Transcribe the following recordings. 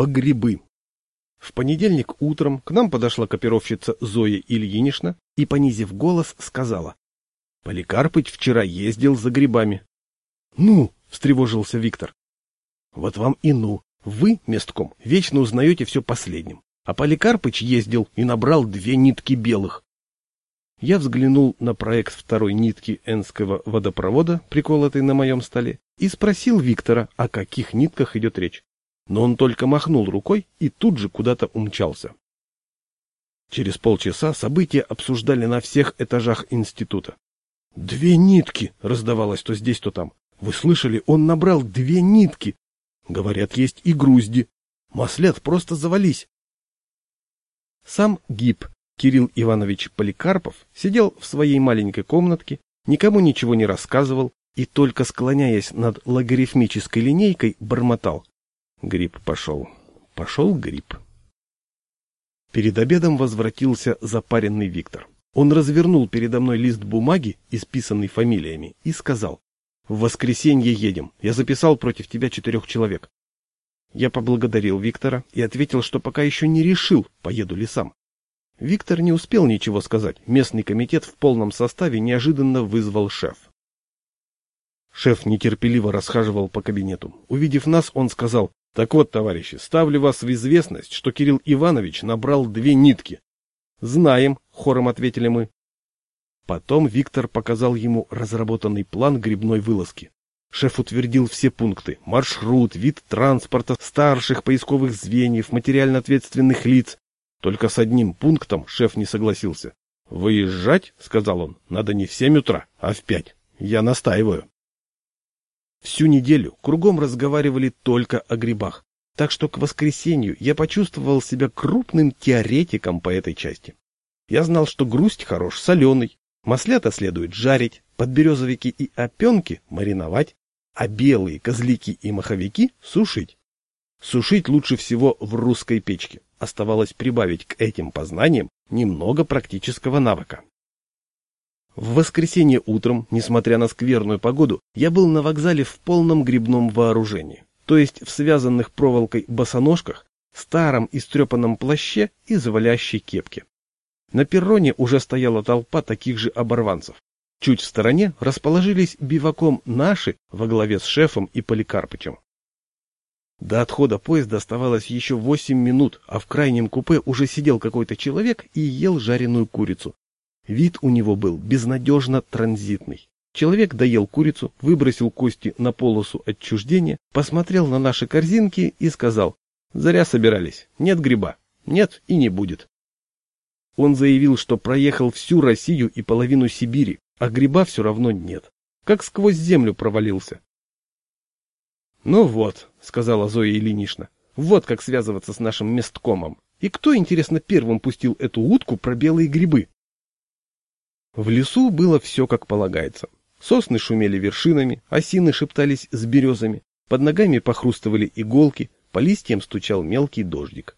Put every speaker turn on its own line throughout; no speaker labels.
по грибы. В понедельник утром к нам подошла копировщица Зоя Ильинична и, понизив голос, сказала. — Поликарпыч вчера ездил за грибами. — Ну, — встревожился Виктор. — Вот вам и ну. Вы, местком, вечно узнаете все последним. А Поликарпыч ездил и набрал две нитки белых. Я взглянул на проект второй нитки Энского водопровода, приколотый на моем столе, и спросил Виктора, о каких нитках идет речь. Но он только махнул рукой и тут же куда-то умчался. Через полчаса события обсуждали на всех этажах института. «Две нитки!» — раздавалось то здесь, то там. «Вы слышали, он набрал две нитки!» Говорят, есть и грузди. Маслят просто завались. Сам ГИП Кирилл Иванович Поликарпов сидел в своей маленькой комнатке, никому ничего не рассказывал и только склоняясь над логарифмической линейкой, бормотал. Гриб пошел. Пошел гриб. Перед обедом возвратился запаренный Виктор. Он развернул передо мной лист бумаги, исписанный фамилиями, и сказал. «В воскресенье едем. Я записал против тебя четырех человек». Я поблагодарил Виктора и ответил, что пока еще не решил, поеду ли сам. Виктор не успел ничего сказать. Местный комитет в полном составе неожиданно вызвал шеф. Шеф нетерпеливо расхаживал по кабинету. Увидев нас, он сказал, «Так вот, товарищи, ставлю вас в известность, что Кирилл Иванович набрал две нитки». «Знаем», — хором ответили мы. Потом Виктор показал ему разработанный план грибной вылазки. Шеф утвердил все пункты – маршрут, вид транспорта, старших поисковых звеньев, материально ответственных лиц, только с одним пунктом шеф не согласился. «Выезжать, — сказал он, — надо не в семь утра, а в пять. Я настаиваю». Всю неделю кругом разговаривали только о грибах, так что к воскресенью я почувствовал себя крупным теоретиком по этой части. Я знал, что грусть хорош соленый, маслята следует жарить, подберезовики и опенки мариновать, а белые козлики и маховики сушить. Сушить лучше всего в русской печке. Оставалось прибавить к этим познаниям немного практического навыка. В воскресенье утром, несмотря на скверную погоду, я был на вокзале в полном грибном вооружении, то есть в связанных проволокой босоножках, старом истрепанном плаще и завалящей кепке. На перроне уже стояла толпа таких же оборванцев. Чуть в стороне расположились биваком наши во главе с шефом и Поликарпычем. До отхода поезда оставалось еще восемь минут, а в крайнем купе уже сидел какой-то человек и ел жареную курицу. Вид у него был безнадежно транзитный. Человек доел курицу, выбросил кости на полосу отчуждения, посмотрел на наши корзинки и сказал, «Заря собирались, нет гриба, нет и не будет». Он заявил, что проехал всю Россию и половину Сибири, а гриба все равно нет. Как сквозь землю провалился. «Ну вот», — сказала Зоя Ильинична, — «вот как связываться с нашим месткомом. И кто, интересно, первым пустил эту утку про белые грибы?» В лесу было все как полагается. Сосны шумели вершинами, осины шептались с березами, под ногами похрустывали иголки, по листьям стучал мелкий дождик.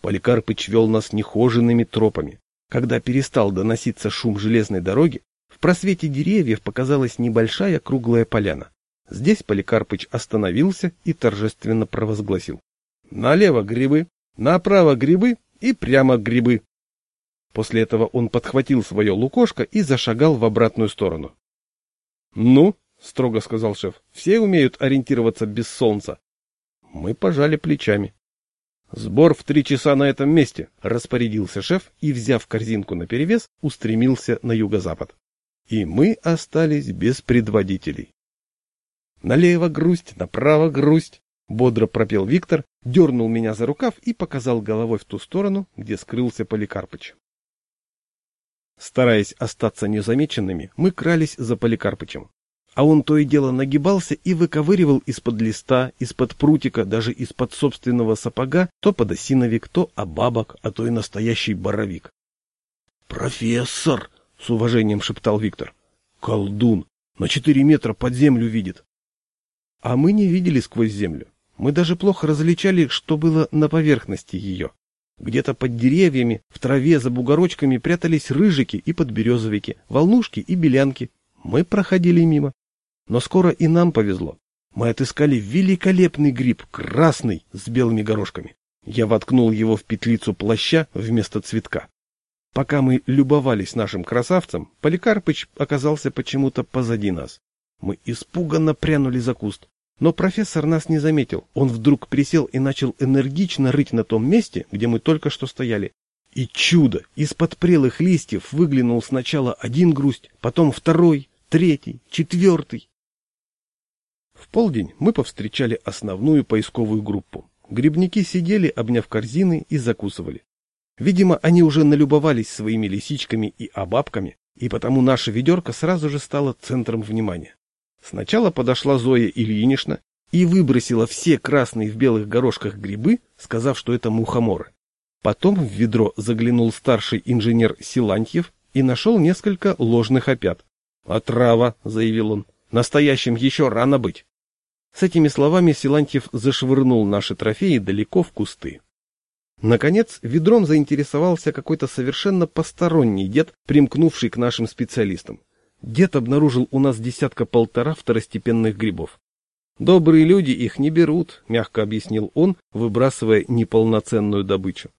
Поликарпыч вел нас нехоженными тропами. Когда перестал доноситься шум железной дороги, в просвете деревьев показалась небольшая круглая поляна. Здесь Поликарпыч остановился и торжественно провозгласил. Налево грибы, направо грибы и прямо грибы. После этого он подхватил свое лукошко и зашагал в обратную сторону. — Ну, — строго сказал шеф, — все умеют ориентироваться без солнца. Мы пожали плечами. — Сбор в три часа на этом месте, — распорядился шеф и, взяв корзинку наперевес, устремился на юго-запад. И мы остались без предводителей. Налево грусть, направо грусть, бодро пропел Виктор, дернул меня за рукав и показал головой в ту сторону, где скрылся Поликарпыч. Стараясь остаться незамеченными, мы крались за Поликарпычем. А он то и дело нагибался и выковыривал из-под листа, из-под прутика, даже из-под собственного сапога то подосиновик, то обабок, а то и настоящий боровик. «Профессор!» — с уважением шептал Виктор. «Колдун! На четыре метра под землю видит!» А мы не видели сквозь землю. Мы даже плохо различали, что было на поверхности ее. Где-то под деревьями, в траве за бугорочками прятались рыжики и подберезовики, волнушки и белянки. Мы проходили мимо. Но скоро и нам повезло. Мы отыскали великолепный гриб, красный, с белыми горошками. Я воткнул его в петлицу плаща вместо цветка. Пока мы любовались нашим красавцем, Поликарпыч оказался почему-то позади нас. Мы испуганно прянули за куст. Но профессор нас не заметил. Он вдруг присел и начал энергично рыть на том месте, где мы только что стояли. И чудо! Из-под прелых листьев выглянул сначала один грусть, потом второй, третий, четвертый. В полдень мы повстречали основную поисковую группу. Грибники сидели, обняв корзины, и закусывали. Видимо, они уже налюбовались своими лисичками и обабками, и потому наша ведерко сразу же стало центром внимания. Сначала подошла Зоя Ильинична и выбросила все красные в белых горошках грибы, сказав, что это мухоморы. Потом в ведро заглянул старший инженер Силантьев и нашел несколько ложных опят. «Отрава», — заявил он, — «настоящим еще рано быть». С этими словами Силантьев зашвырнул наши трофеи далеко в кусты. Наконец, ведром заинтересовался какой-то совершенно посторонний дед, примкнувший к нашим специалистам. Дед обнаружил у нас десятка-полтора второстепенных грибов. «Добрые люди их не берут», — мягко объяснил он, выбрасывая неполноценную добычу.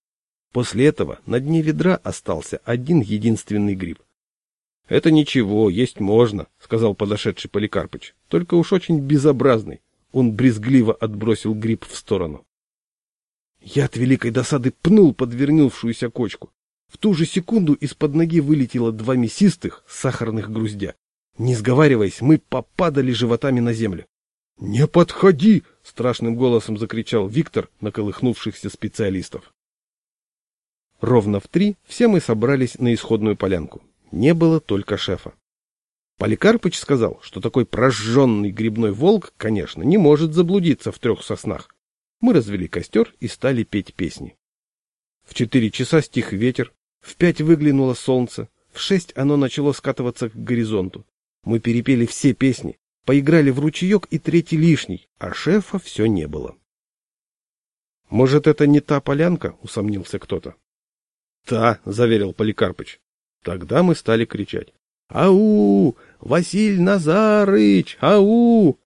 После этого на дне ведра остался один единственный гриб. «Это ничего, есть можно», — сказал подошедший Поликарпыч. «Только уж очень безобразный». Он брезгливо отбросил гриб в сторону. Я от великой досады пнул подвернувшуюся кочку. В ту же секунду из-под ноги вылетело два мясистых сахарных груздя. Не сговариваясь, мы попадали животами на землю. «Не подходи!» — страшным голосом закричал Виктор на колыхнувшихся специалистов. Ровно в три все мы собрались на исходную полянку. Не было только шефа. Поликарпыч сказал, что такой прожженный грибной волк, конечно, не может заблудиться в трех соснах. Мы развели костер и стали петь песни. В четыре часа стих ветер, в пять выглянуло солнце, в шесть оно начало скатываться к горизонту. Мы перепели все песни, поиграли в ручеек и третий лишний, а шефа все не было. «Может, это не та полянка?» — усомнился кто-то. «Та», — заверил Поликарпыч. Тогда мы стали кричать. «Ау! Василь Назарыч! Ау!»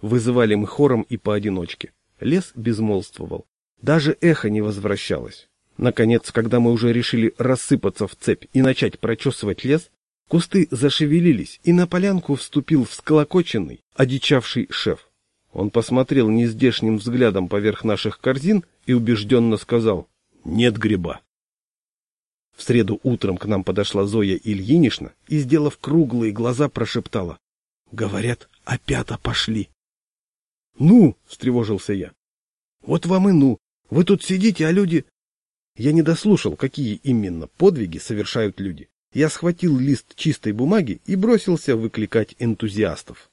Вызывали мы хором и поодиночке. Лес безмолвствовал. Даже эхо не возвращалось. Наконец, когда мы уже решили рассыпаться в цепь и начать прочесывать лес, кусты зашевелились, и на полянку вступил всколокоченный, одичавший шеф. Он посмотрел нездешним взглядом поверх наших корзин и убежденно сказал «Нет гриба». В среду утром к нам подошла Зоя Ильинична и, сделав круглые глаза, прошептала «Говорят, опята пошли». «Ну!» — встревожился я. «Вот вам и ну! Вы тут сидите, а люди...» Я не дослушал, какие именно подвиги совершают люди. Я схватил лист чистой бумаги и бросился выкликать энтузиастов.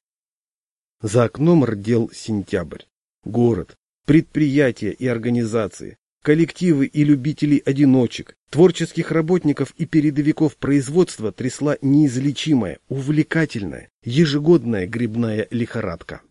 За окном рдел сентябрь. Город, предприятия и организации, коллективы и любителей-одиночек, творческих работников и передовиков производства трясла неизлечимая, увлекательная, ежегодная грибная лихорадка.